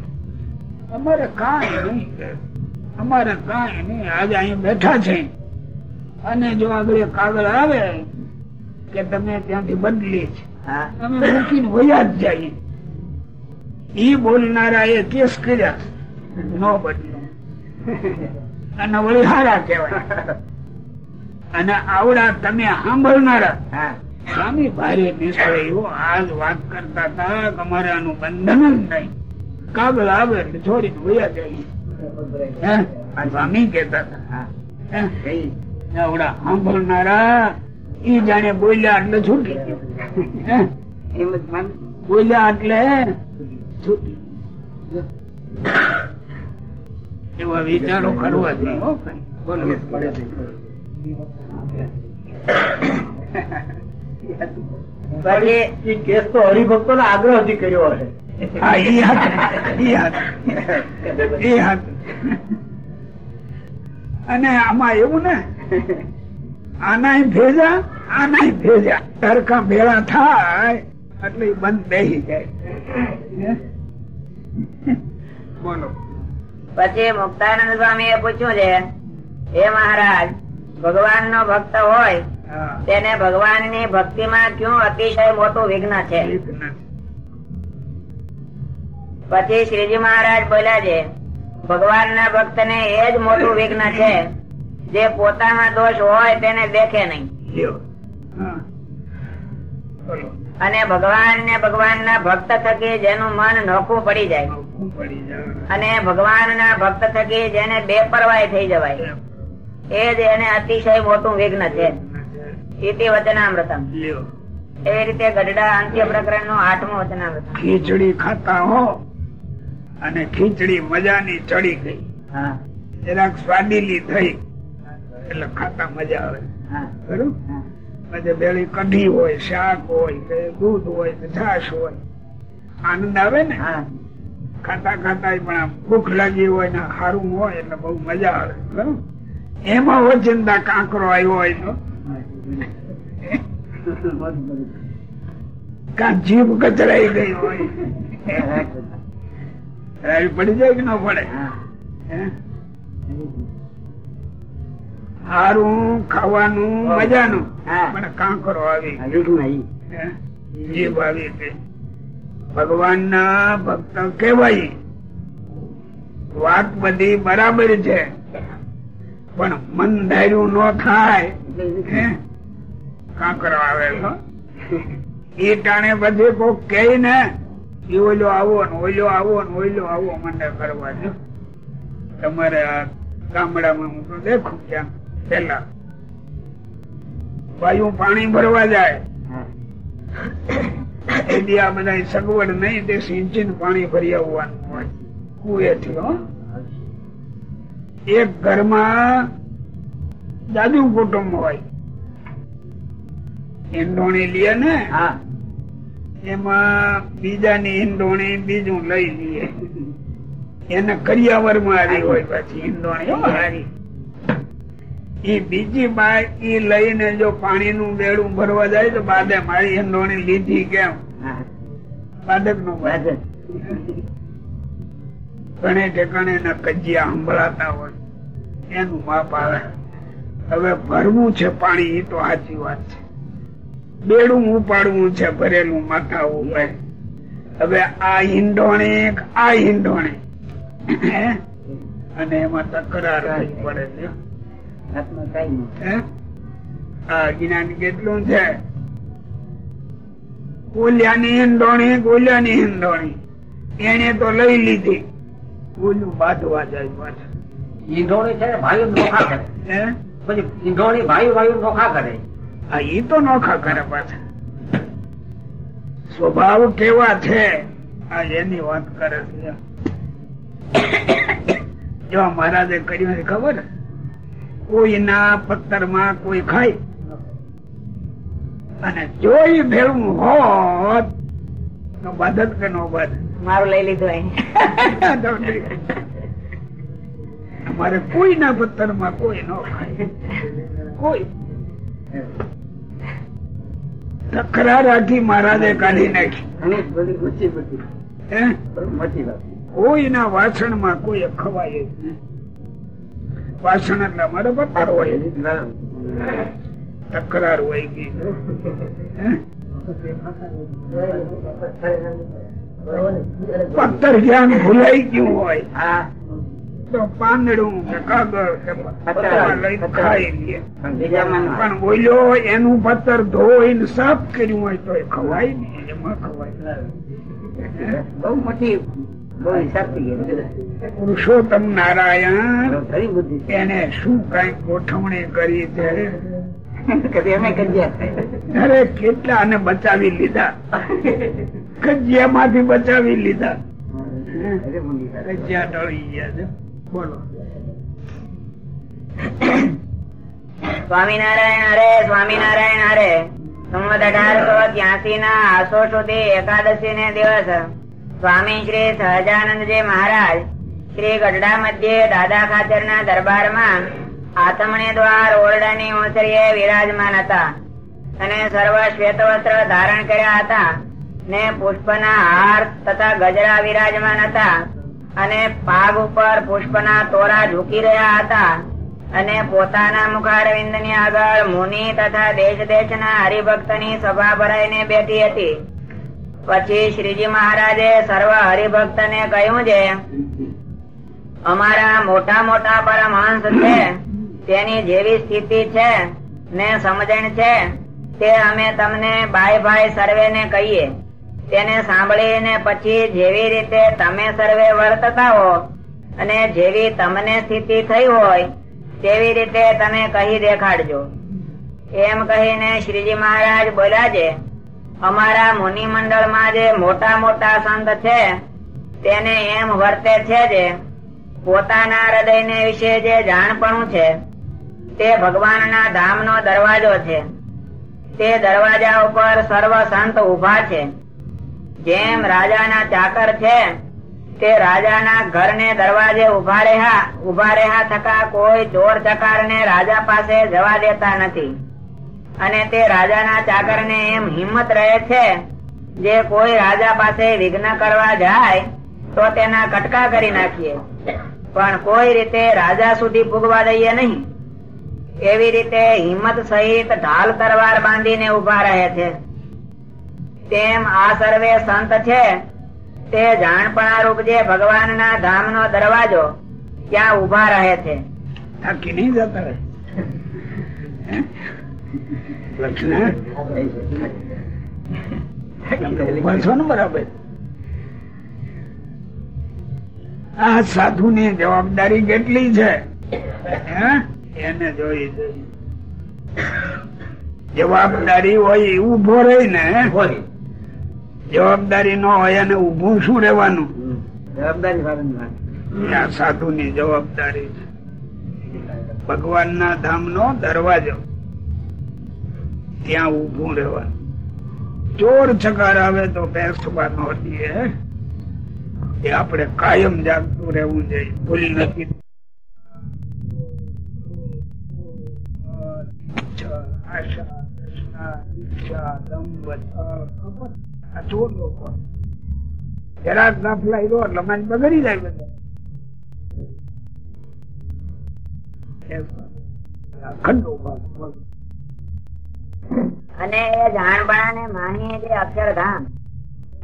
અમારે કાંઈ નહીં. અમારે કાંઈ નહીં. આજે અહીં બેઠા છે. અને જો આગળ કાગળ આવે કે તમે ત્યાંથી બદલી છે અમે મૂકીને વયા જ જઈએ. ઈ બોલનારા એ કેસ કર્યા. ન બદલો. અને વળી હારા કહેવાય. અને આવડા તમે સાંભળનારા. હા. સ્વામી ભારે નિશ્ચય એવો આજ વાત કરતા હતા કે અમારે આનું બંધન જ નહીં. કાગળ આવે એટલે છોડી વયા જાય. સ્વામી કેતા હતા. હા. હે? કઈ? આવડા સાંભળનારા ઈ જાણે બોલ્યા એટલે છૂટી ગયું. હે? એમ જ માન. બોલ્યા એટલે છૂટી એવા વિચારો કરવા જોઈએ. હો ભાઈ. બોલો. પછી કેસ તો હરિભક્તો નો આગ્રહથી કર્યો હશે. હા અને આમાં એવું ને આનાય ભેજા આનાય ભેજા. તરકા ભેળા થાય એટલે બંધ બેસી જાય. બોલો. પછી મુક્તાનંદ સ્વામી એ પૂછ્યું છે હે મહારાજ ભગવાન નો ભક્ત હોય તેને ભગવાનની ભક્તિ માં ક્યું અતિશય મોટું વિઘ્ન છે. પછી શ્રીજી મહારાજ બોલ્યા છે ભગવાન ના ભક્ત ને એ જ મોટું વિઘ્ન છે જે પોતામાં દોષ હોય તેને દેખે નહીં. અને ભગવાન ને ભગવાન ના ભક્ત થકી જેનું મન નોખું પડી જાય. નોખું પડી જાય. અને ભગવાન ના ભક્ત થકી જેને બેપરવાય થઈ જવાય. એ જ એને અતિશય મોટું વિઘ્ન છે. ઇતિ વચનામૃતમ. લ્યો. એવી રીતે ગઢડા અંત્ય પ્રકરણનું આઠમું વચનામૃતમ. ખીચડી ખાતા હો. અને ખીચડી મજાની ચડી ગઈ. હા. જરાક સ્વાદીલી થઈ. એટલે ખાતા મજા આવે. હા. પછી બેળી કઢી હોય શાક હોય કે દૂધ હોય કે છાશ હોય. આનંદ આવે ને? હા. ખાતા ખાતા પણ આમ ભૂખ લાગી હોય ને સારું હોય એટલે બહુ મજા આવે. બરાબર? એમાં ઓચિંતા કાંકરો આવ્યો હોય તો? કાં જીભ કચરાઈ ગઈ હોય. પડી જાય કે ન પડે? હે? સારું ખાવાનું મજાનું. પણ કાંકરો આવી? જીભ આવી ભગવાન ના ભક્ત કેવાય વાત બધી બરાબર છે. પણ મન ધાર્યું ન થાય? કાંકરો આવે એ ટાણે બધે કોઈ કે ને ઈ ઓલો આવો ને ઓલો આવો ને ઓલો આવો મને કરવા જો તમારે આ ગામડામાં હું તો દેખું ત્યાં પેલા વાયુ પાણી ભરવા જાય. હા. આ બધા સગવડ નહીં તે સિંચન પાણી ભરી આવવાનું હોય. કુએથી હો. એક ઘરમાં દાદુ કુટુંબ હોય. એંડોણી લે ને. હા. એમાં બીજાની હિંદોણી બીજું લઈ લઈએ. એને કરિયાવરમાં આવી. હોય પછી હિંદોણી હારી ઈ બીજી બાય ઈ લઈને જો પાણી નું બેડું ભરવા જાય તો બાદે મારી હિંદોણી લીધી કેમ? બાદક. નું. ઘણે ઠેકાણે એના કજિયા સંભળાતા હોય. એનું માપ આવે. હવે ભરવું છે પાણી એ તો સાચી વાત છે. બેડું ઉપાડવું છે ભરેલું માથા ઉપર હવે આ હિંડોણે આ હિંડોણે. અને એમાં તકરાર પડે છે? આ જ્ઞાન કેટલું છે? કોલિયાની હિંડોણી કોલિયાની હિંડોણી. એને તો લઈ લીધી. ઓલું બાંધવા જાય પાછું. ઈંધોણી છે ને ભાઈઓ નોખા કરે. હે? પછી ઈંધોણી ભાઈઓ ભાઈઓ નોખા કરે. આ ઈ તો નોખા કરે પાછા. સ્વભાવ કેવા છે આ એની વાત કરે છે. જો મહારાજે કર્યું છે ખબર? કોઈના પથ્થરમાં કોઈ ખાય. અને જોઈ ભેળું હોત તો બાધત કે નો બાદ? મારું લઈ લીધું અમારે કોઈ કોઈના પથ્થરમાં કોઈ ન ખાય. કોઈ. તકરાર રાખી મહારાજે કાઢી નાખી. કોઈના વાસણમાં કોઈ ખવાય વાસણ એટલે અમારે પથાર હોય. તકરાર હોય ગઈ? પથ્થર જ્ઞાન ભૂલાઈ ગયું હોય હા. તો પાંદડું કે કાગળ લઈને ખાઈ લે. પણ બોલ્યો એનું પથ્થર ધોઈને સાફ કર્યું હોય તો ખવાય ને એમાં ખવાય બહુ મોટી. પુરુષોત્તમ નારાયણ એને શું કઈ ગોઠવણી કરી છે? અરે કેટલા ને બચાવી લીધા. કજિયા માંથી બચાવી લીધા. કજિયા ટળી ગયા છે. બોલો. સ્વામિનારાયણ હરે સ્વામિનારાયણ હરે. સંવત અઢારસો ત્યાસી ના આસો સુધી એકાદશી ને દિવસ. સ્વામી શ્રી સહજાનંદજી મહારાજ શ્રી ગઢડા મધ્યે દાદા ખાચર ના દરબારમાં આથમણી દ્વાર, ઓરડાની ઓસરીએ વિરાજમાન હતા અને સર્વ શ્વેત વસ્ત્ર ધારણ કર્યા હતા ને પુષ્પના હાર તથા ગજરા વિરાજમાન હતા. અને પાગ ઉપર પુષ્પના તોરા ઝૂકી રહ્યા હતા અને પોતાના મુખારવિંદની આગળ મુનિ તથા દેશ દેશ ના હરિભક્તની સભા ભરાઈને બેઠી હતી. પછી શ્રીજી મહારાજે સર્વ હરિભક્ત ને કહ્યું છે અમારા મોટા મોટા પરમહંસ છે, તેની જેવી સ્થિતિ છે ને સમજણ છે, તે અમે તમને ભાઈ ભાઈ સર્વે ને કહીએ. તેને સાંભળીને પછી જેવી રીતે તમે સર્વે વર્તતા હો અને જેવી તમને સ્થિતિ થઈ હોય, તેવી રીતે તમે કહી દેખાડજો. એમ કહીને શ્રીજી મહારાજ બોલ્યા છે, અમારા મુનિ મંડળમાં જે મોટા મોટા સંત છે, તેને એમ વર્તે છે જે, પોતાના હૃદયને વિશે જે જાણપણું છે, તે ભગવાનના ધામનો દરવાજો છે. તે દરવાજા ઉપર સર્વ સંત ઊભા છે. જેમ રાજાના ચાકર છે, તે રાજાના ઘરને દરવાજે ઊભા રહ્યા ઊભા રહ્યા થતા કોઈ ચોર ચકારને રાજા પાસે જવા દેતા નથી. અને તે રાજાના ચાકરને એમ હિંમત રહે છે, જે કોઈ રાજા પાસે વિઘ્ન કરવા જાય, તો તેના કટકા કરી નાખીએ. પણ કોઈ રીતે રાજા સુધી પૂગવા દઈએ નહીં. એવી રીતે હિંમત સહિત ઢાલ તરવાર બાંધીને ઊભા રહે છે. તેમ આ સર્વે સંત છે. તે જાણપણા રૂપ જે ભગવાનના ધામનો દરવાજો ત્યાં ઊભા રહે છે. થાકી નહીં જતા રહે? લક્ષ્મણ? તમે ઊભા છો ને બરાબર? આ સાધુ ની જવાબદારી કેટલી છે? હે? એને જોઈ જોઈ. જવાબદારી હોય એ ઊભો રહી ને જવાબદારી ન હોય અને ઉભું શું રહેવાનું? જવાબદારી આ સાધુ ની જવાબદારી છે. ભગવાન ના ધામ નો દરવાજો. ત્યાં ઉભું રહેવાનું. ચોર ચકાર આવે તો બેસવાનો દે. એ આપણે કાયમ જાગતું રહેવું જોઈએ. ભૂલી નથી આશા તૃષ્ણા, ઈચ્છા, દંભ, કપટ. આ ચોર લોકો જરાક ગાફલા એટલે મારી બગડી જાય બધા. ખંડો અને એ જાણપણા ને માનીએ જે અક્ષરધામ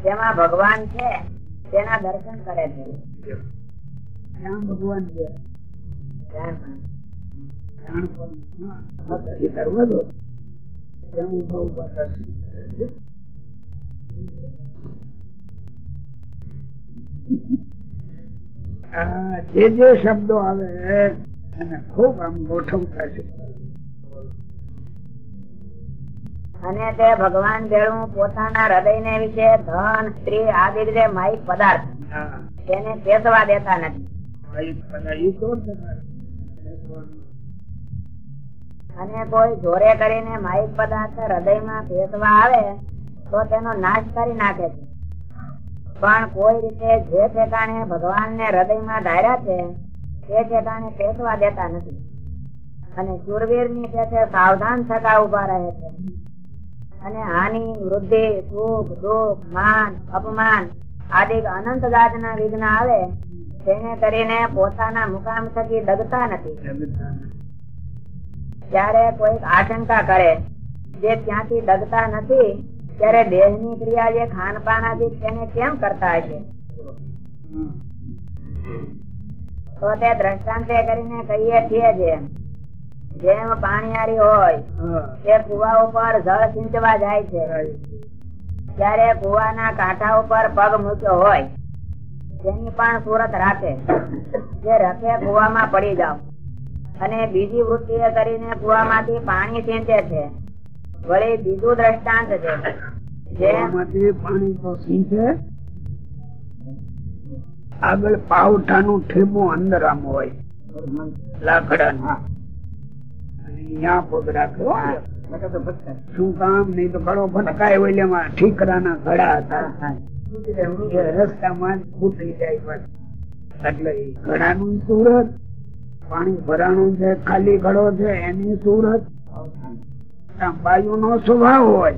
તેમાં ભગવાન છે તેના દર્શન કરે છે. ભગવાન છે. દરવાજો ત્યાં જે જે શબ્દો આવે એને ખૂબ આમ ગોઠવતા છે. અને તે ભગવાન ભેળું પોતાના હૃદય ને વિશે ધન સ્ત્રી આદિ રીતે માહિક પદાર્થ. તેને ચેતવા દેતા નથી. અને કોઈ જોરે કરીને માહિક પદાર્થ હૃદયમાં પેસવા આવે તો તેનો નાશ કરી નાખે છે. પણ કોઈ રીતે જે ઠેકાણે ભગવાનને હૃદયમાં ધાર્યા છે, તે ઠેકાણે પેસવા દેતા નથી. અને શુરવીરની પેઠે સાવધાન થતા ઊભા રહે છે. અને હાનિ, વૃદ્ધિ, સુખ, દુઃખ, માન, અપમાન આદિ અનંત જાતના વિઘ્ન આવે, તેને કરીને પોતાના મુકામ થકી ડગતા નથી. ત્યારે કોઈક આશંકા કરે, જે ત્યાંથી ડગતા નથી ત્યારે દેહની ક્રિયા જે ખાનપાન આદિ તેને કેમ કરતા હશે? તો તે દ્રષ્ટાંતે કરીને કહીએ છીએ જે જેમ પાણીયારી હોય તે કુવા ઉપર જળ સિંચવા જાય છે. ત્યારે કુવાના કાંઠા ઉપર પગ મૂક્યો હોય તેની પણ સુરત રાખે જે રખે કુવામાં પડી જાવ. અને બીજી વૃત્તિ એ કરીને કુવામાંથી પાણી સિંચે છે. વળી બીજું દ્રષ્ટાંત છે. પાણી તો સિંચે. આગળ પાવઠાનું ઠેબું અંદર આમ હોય. અને અહીંયા પગ રાખ્યો. શું કામ? નહીં તો ઘડો ભટકાય ઓલામાં ઠીકરાના ઘડા હતા. રસ્તામાં ફૂટી જાય એટલે ઘડાનું સુરત પાણી ભરાણું છે ખાલી ઘડો છે એની સુરત. બાયુ નો સ્વભાવ હોય.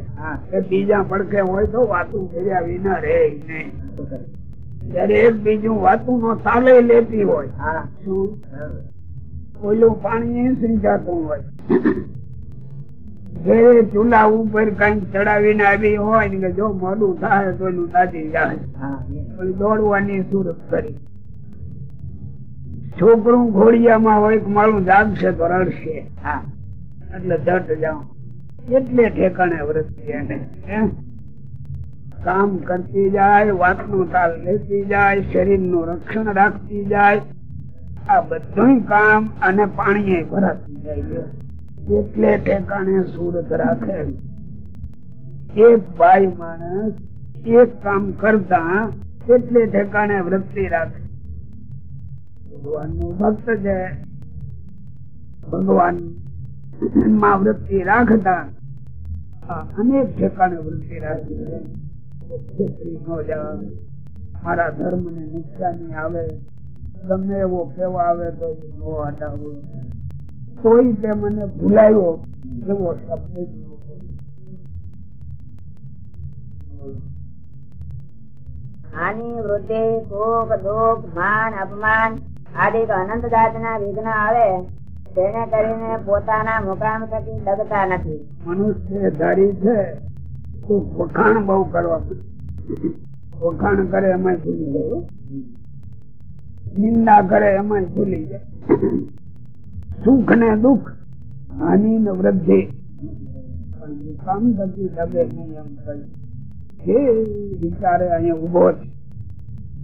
કે બીજા પડખે હોય તો વાતું કર્યા વિના રે નહીં. જયારે એક બીજું વાતું નો તાલે લેતી હોય. ઓલું પાણી સિંચાતું હોય. ઘેરે ચૂલા ઉપર કંઈક ચડાવીને આવી હોય ને જો મોડું થાય તો એનું દાદી જાય. દોડવાની સુરત કરી. છોકરું ઘોડિયામાં હોય મારું જાગશે તો રડશે. હા. એટલે દટ જાઉં. એટલે ઠેકાણે વૃત્તિ એને કામ કરતી જાય વાતનું તાલ લેતી જાય શરીરનું રક્ષણ રાખતી જાય. આ બધું કામ અને પાણી ભરાતી જાય એટલે ઠેકાણે સુરત રાખે. એક ભાઈ માણસ એક કામ કરતા એટલે ઠેકાણે વૃત્તિ રાખે. ભગવાનનું ભક્ત છે. ભગવાનમાં વૃત્તિ રાખતા અનેક ઠેકાણે વૃત્તિ રાખી મારા ધર્મ ને નુકસાની આવે. તમને એવો કેવા આવે તો હટાવો. કોઈ તે મને ભૂલાયો એવો શબ્દ ન દુઃખ, માન, અપમાન આદિ અનંત જાતના વિઘ્ન આવે. તેને કરીને પોતાના મુકામ થકી ડગતા નથી. મનુષ્ય ધારી છે વખાણ બહુ કરવા વખાણ કરે એમાં ભૂલી જાય નિંદા કરે એમાં ભૂલી જાય. સુખ ને દુઃખ, હાનિ ને વૃદ્ધિ. મુકામ થકી ડગે નહીં એમ કહ્યું જે વિચારે અહીંયા ઊભો છે,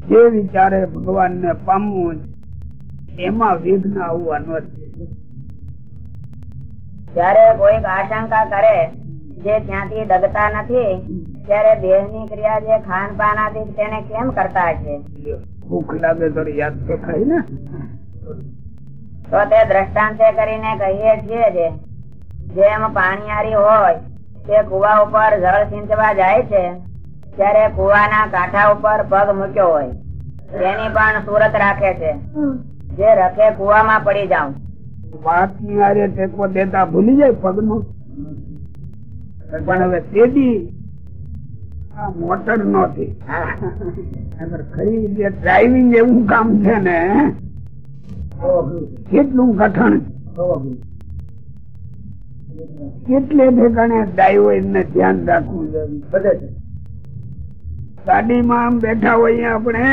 જે વિચારે ભગવાન ને પામવું એમાં વિઘ્ન આવવા નથી જ્યારે કોઈક આશંકા કરે જે ત્યાંથી ડગતા નથી ત્યારે દેહની ક્રિયા જે ખાન પાન આદિ તેને કેમ કરતા છે? ભૂખ લાગે તો યાદ તો થાય ને. તો તે દ્રષ્ટાંતે કરીને કહીએ છીએ જે જેમ પાણીયારી હોય તે કુવા ઉપર જળ સિંચવા જાય છે ત્યારે કુવાના કાંઠા ઉપર પગ મૂક્યો હોય. તેની પણ સુરત રાખે છે. જે રખે કુવામાં પડી જાઉં. વાતની ટેકો દેતા ભૂલી જાય પગ નો પણ હવે તેદી આ મોટર અગર ખરી જે ડ્રાઇવિંગ એવું કામ છે ને, કેટલું કઠણ કેટલે ઠેકાણે ડ્રાઈવર ને ધ્યાન રાખવું જોઈએ. ગાડીમાં આમ બેઠા હોઈએ આપણે,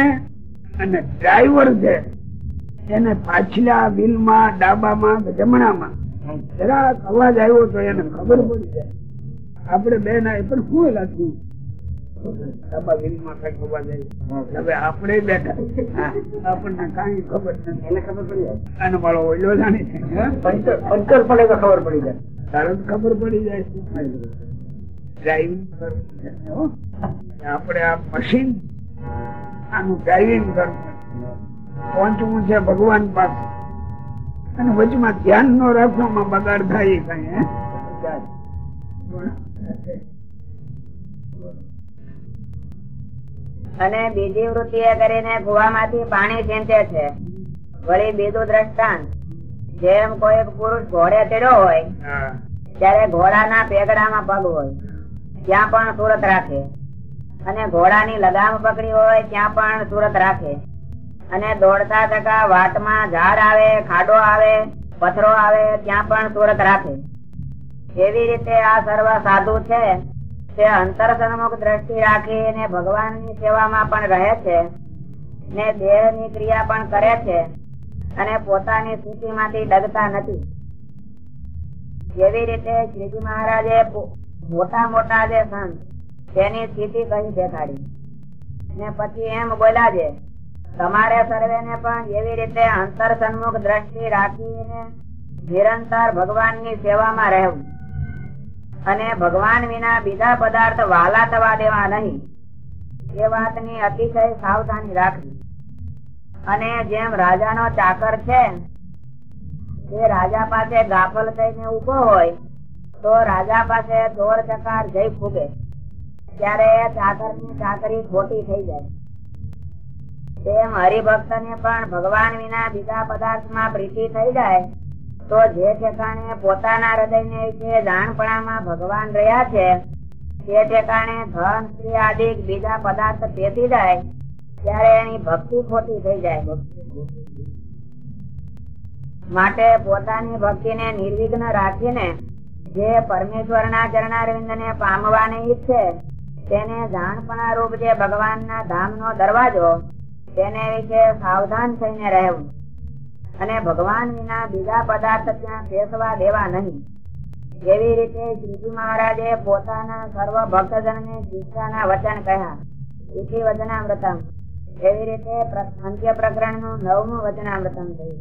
અને ડ્રાઈવર છે એને પાછલા વિલમાં ડાબામાં જમણામાં. જરાક અવાજ આવ્યો તો એને ખબર પડી જાય. આપણે બે ના પણ શું લાગ્યું ડાબા વ્હીલમાં કંઈક અવાજ આવ્યો. હવે આપણે બેઠા. આપણને કઈ ખબર નથી. એને ખબર પડી જાય. આનો વાળો ઓઈલો જાણે પંચર પડે તો ખબર પડી જાય. તરત ખબર પડી જાય. ડ્રાઇવિંગ કરવું હો. આપણે આ મશીન આનું ડ્રાઇવિંગ કરવું. પહોંચવું છે ભગવાન પાસે. અને વચમાં ધ્યાન ન રાખવામાં બગાડ થાય કઈ અને બીજી વૃત્તિ કરીને કુવામાંથી પાણી સિંચે છે. વળી બીજું દ્રષ્ટાંત જેમ કોઈ પુરુષ ઘોડે ચડ્યો હોય. ત્યારે ઘોડાના પેગડામાં પગ હોય ત્યાં પણ સુરત રાખે. અને ઘોડાની લગામ પકડી હોય ત્યાં પણ સુરત રાખે. અને દોડતા ટકા વાટમાં ઝાડ આવે, ખાડો આવે પથરો આવે, ત્યાં પણ સુરત રાખે. એવી રીતે આ સર્વ સાધુ છે, તે અંતર સન્મુખ દ્રષ્ટિ રાખીને ભગવાનની સેવામાં પણ રહે છે, ને દેહની ક્રિયા પણ કરે છે, અને પોતાની સ્થિતિમાંથી ડગતા નથી. જેવી રીતે શ્રીજી મહારાજે મોટા મોટા જે સંત, તેની સ્થિતિ કહી દેખાડી. ને પછી એમ બોલ્યા છે તમારે સર્વેને પણ એવી રીતે અંતર સન્મુખ દ્રષ્ટિ રાખીને નિરંતર ભગવાનની સેવામાં રહેવું. અને ભગવાન વિના બીજા પદાર્થ વાલા થવા દેવા નહીં. એ વાતની અતિશય સાવધાની રાખવી. અને જેમ રાજાનો ચાકર છે, એ રાજા પાસે ગાફલ થઈને ઊભો હોય, તો રાજા પાસે દોર ચકાર જઈ ફૂગે ત્યારે એ ચાકર ચાકરી ખોટી થઈ જાય. તેમ હરિભક્ત ને પણ ભગવાન વિના બીજા પદાર્થમાં પ્રીતિ થઈ જાય, તો જે ઠેકાણે પોતાના હૃદય ને વિશે જાણપણામાં ભગવાન રહ્યા છે, તે ઠેકાણે ધન, સ્ત્રી આદિ બીજા પદાર્થ પેતી જાય, ત્યારે એની ભક્તિ ખોટી થઈ જાય. માટે પોતાની ભક્તિને નિર્વિઘ્ન રાખીને જે પરમેશ્વરના ચરણારવિંદ ને પામવાની ઈચ્છે, તેને જાણપણા રૂપ જે ભગવાનના ધામનો દરવાજો તેને વિશે સાવધાન થઈને રહેવું. અને ભગવાન વિના બીજા પદાર્થ ત્યાં પેસવા દેવા નહીં. એવી રીતે શ્રીજી મહારાજે પોતાના સર્વ ભક્તજન ને શિક્ષાના વચન કહ્યા. ઇતિ વચનામૃતમ. એવી રીતે અંત્ય પ્રકરણનું નવમું વચનામૃતમ થયું.